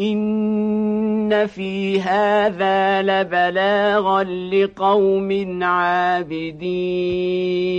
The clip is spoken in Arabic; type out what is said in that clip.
إن في هذا لبلاغا لقوم عابدين